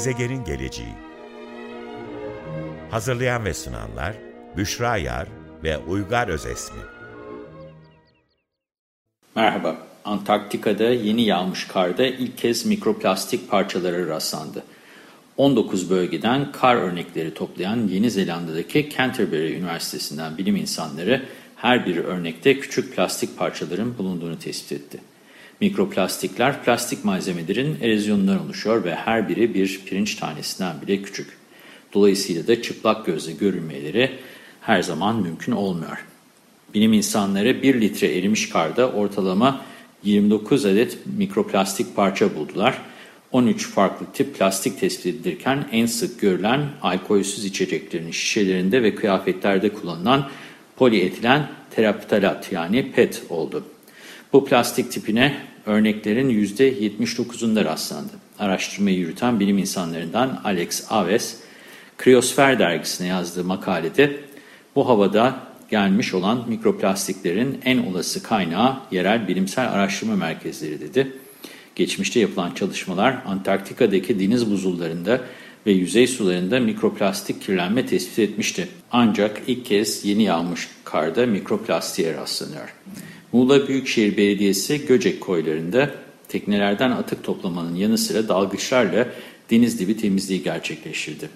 Gezegenin Geleceği Hazırlayan ve sunanlar Büşra Yar ve Uygar Özesmi Merhaba, Antarktika'da yeni yağmış karda ilk kez mikroplastik parçaları rastlandı. 19 bölgeden kar örnekleri toplayan Yeni Zelanda'daki Canterbury Üniversitesi'nden bilim insanları her bir örnekte küçük plastik parçaların bulunduğunu tespit etti. Mikroplastikler plastik malzemelerin erozyonundan oluşuyor ve her biri bir pirinç tanesinden bile küçük. Dolayısıyla da çıplak gözle görülmeleri her zaman mümkün olmuyor. Bilim insanları 1 litre erimiş karda ortalama 29 adet mikroplastik parça buldular. 13 farklı tip plastik tespit edilirken en sık görülen alkolsüz içeceklerin şişelerinde ve kıyafetlerde kullanılan polietilen teraptalat yani PET oldu. Bu plastik tipine örneklerin %79'unda rastlandı. Araştırmayı yürüten bilim insanlarından Alex Aves, Kriosfer dergisine yazdığı makalede bu havada gelmiş olan mikroplastiklerin en olası kaynağı yerel bilimsel araştırma merkezleri dedi. Geçmişte yapılan çalışmalar Antarktika'daki deniz buzullarında ve yüzey sularında mikroplastik kirlenme tespit etmişti. Ancak ilk kez yeni yağmış karda mikroplastiğe rastlanıyor. Muğla Büyükşehir Belediyesi Göcek koylarında teknelerden atık toplamanın yanı sıra dalgıçlarla deniz dibi temizliği gerçekleştirdi.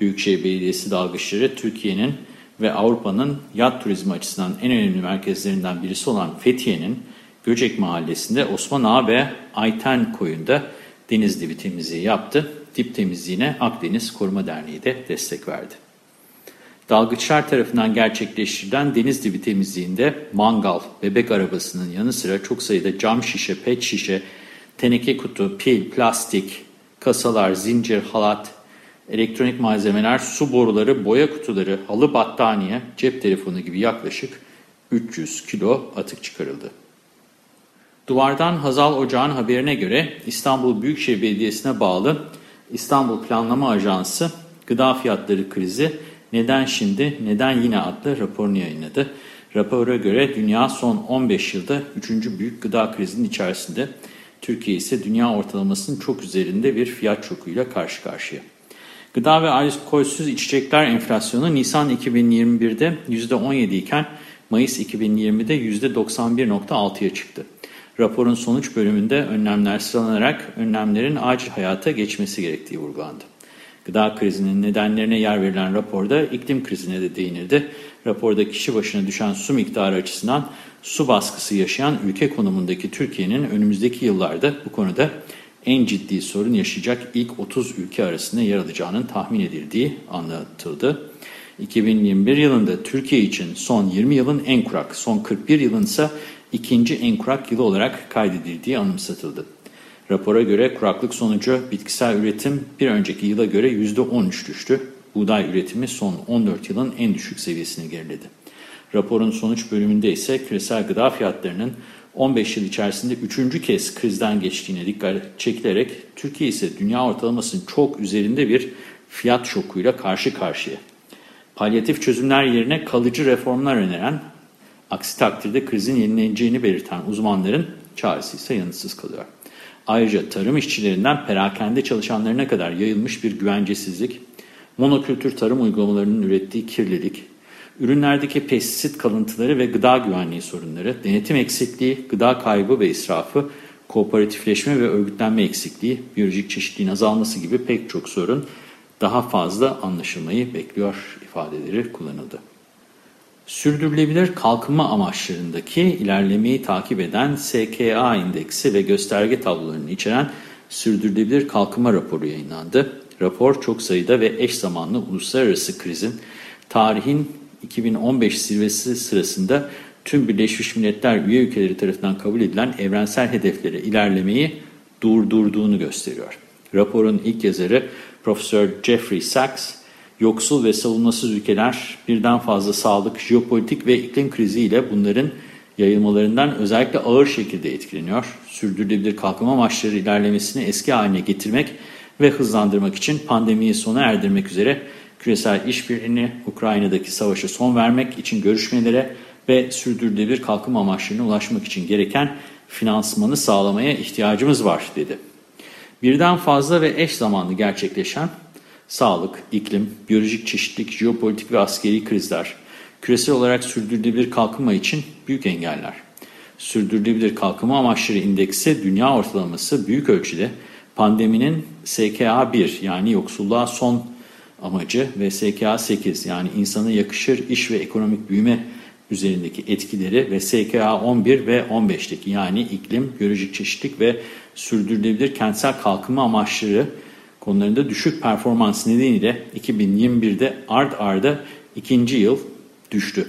Büyükşehir Belediyesi dalgıçları Türkiye'nin ve Avrupa'nın yat turizmi açısından en önemli merkezlerinden birisi olan Fethiye'nin Göcek Mahallesi'nde Osman Ağa ve Ayten koyunda deniz dibi temizliği yaptı. Dip temizliğine Akdeniz Koruma Derneği de destek verdi. Dalgıçlar tarafından gerçekleştirilen deniz dibi temizliğinde mangal, bebek arabasının yanı sıra çok sayıda cam şişe, pet şişe, teneke kutu, pil, plastik, kasalar, zincir, halat, elektronik malzemeler, su boruları, boya kutuları, halı battaniye, cep telefonu gibi yaklaşık 300 kilo atık çıkarıldı. Duvardan Hazal Ocağı'nın haberine göre İstanbul Büyükşehir Belediyesi'ne bağlı İstanbul Planlama Ajansı gıda fiyatları krizi neden şimdi neden yine adlı raporunu yayınladı. Rapora göre dünya son 15 yılda 3. büyük gıda krizinin içerisinde. Türkiye ise dünya ortalamasının çok üzerinde bir fiyat şokuyla karşı karşıya. Gıda ve alkolsüz içecekler enflasyonu Nisan 2021'de %17 iken Mayıs 2020'de %91.6'ya çıktı. Raporun sonuç bölümünde önlemler sıralanarak önlemlerin acil hayata geçmesi gerektiği vurgulandı. Gıda krizinin nedenlerine yer verilen raporda iklim krizine de değinildi. Raporda kişi başına düşen su miktarı açısından su baskısı yaşayan ülke konumundaki Türkiye'nin önümüzdeki yıllarda bu konuda en ciddi sorun yaşayacak ilk 30 ülke arasında yer alacağının tahmin edildiği anlatıldı. 2021 yılında Türkiye için son 20 yılın en kurak, son 41 yılın ise ikinci en kurak yılı olarak kaydedildiği anımsatıldı. Rapora göre kuraklık sonucu bitkisel üretim bir önceki yıla göre %13 düştü. Buğday üretimi son 14 yılın en düşük seviyesine geriledi. Raporun sonuç bölümünde ise küresel gıda fiyatlarının 15 yıl içerisinde üçüncü kez krizden geçtiğine dikkat çekilerek Türkiye ise dünya ortalamasının çok üzerinde bir fiyat şokuyla karşı karşıya. Palyatif çözümler yerine kalıcı reformlar öneren, aksi takdirde krizin yenileneceğini belirten uzmanların çağrısı ise yanıtsız kalıyor. Ayrıca tarım işçilerinden perakende çalışanlarına kadar yayılmış bir güvencesizlik, monokültür tarım uygulamalarının ürettiği kirlilik, ürünlerdeki pestisit kalıntıları ve gıda güvenliği sorunları, denetim eksikliği, gıda kaybı ve israfı, kooperatifleşme ve örgütlenme eksikliği, biyolojik çeşitliğin azalması gibi pek çok sorun daha fazla anlaşılmayı bekliyor ifadeleri kullanıldı. Sürdürülebilir kalkınma amaçlarındaki ilerlemeyi takip eden SKA indeksi ve gösterge tablolarını içeren Sürdürülebilir Kalkınma Raporu yayınlandı. Rapor çok sayıda ve eş zamanlı uluslararası krizin tarihin 2015 zirvesi sırasında tüm Birleşmiş Milletler üye ülkeleri tarafından kabul edilen evrensel hedeflere ilerlemeyi durdurduğunu gösteriyor. Raporun ilk yazarı Profesör Jeffrey Sachs, yoksul ve savunmasız ülkeler birden fazla sağlık, jeopolitik ve iklim kriziyle bunların yayılmalarından özellikle ağır şekilde etkileniyor. Sürdürülebilir kalkınma amaçları ilerlemesini eski haline getirmek ve hızlandırmak için pandemiyi sona erdirmek üzere küresel işbirliğini, Ukrayna'daki savaşa son vermek için görüşmelere ve sürdürülebilir kalkınma amaçlarına ulaşmak için gereken finansmanı sağlamaya ihtiyacımız var dedi. Birden fazla ve eş zamanlı gerçekleşen sağlık, iklim, biyolojik çeşitlilik, jeopolitik ve askeri krizler, küresel olarak sürdürülebilir kalkınma için büyük engeller. Sürdürülebilir kalkınma amaçları indeksi dünya ortalaması büyük ölçüde pandeminin SKA1 yani yoksulluğa son amacı ve SKA8 yani insana yakışır iş ve ekonomik büyüme üzerindeki etkileri ve SKA 11 ve 15'teki yani iklim, biyolojik çeşitlilik ve sürdürülebilir kentsel kalkınma amaçları konularında düşük performans nedeniyle 2021'de ard arda ikinci yıl düştü.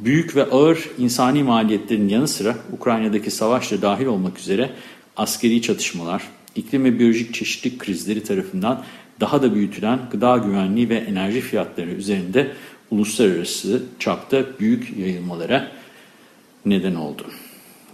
Büyük ve ağır insani maliyetlerin yanı sıra Ukrayna'daki savaşla dahil olmak üzere askeri çatışmalar, iklim ve biyolojik çeşitlilik krizleri tarafından daha da büyütülen gıda güvenliği ve enerji fiyatları üzerinde uluslararası çapta büyük yayılmalara neden oldu.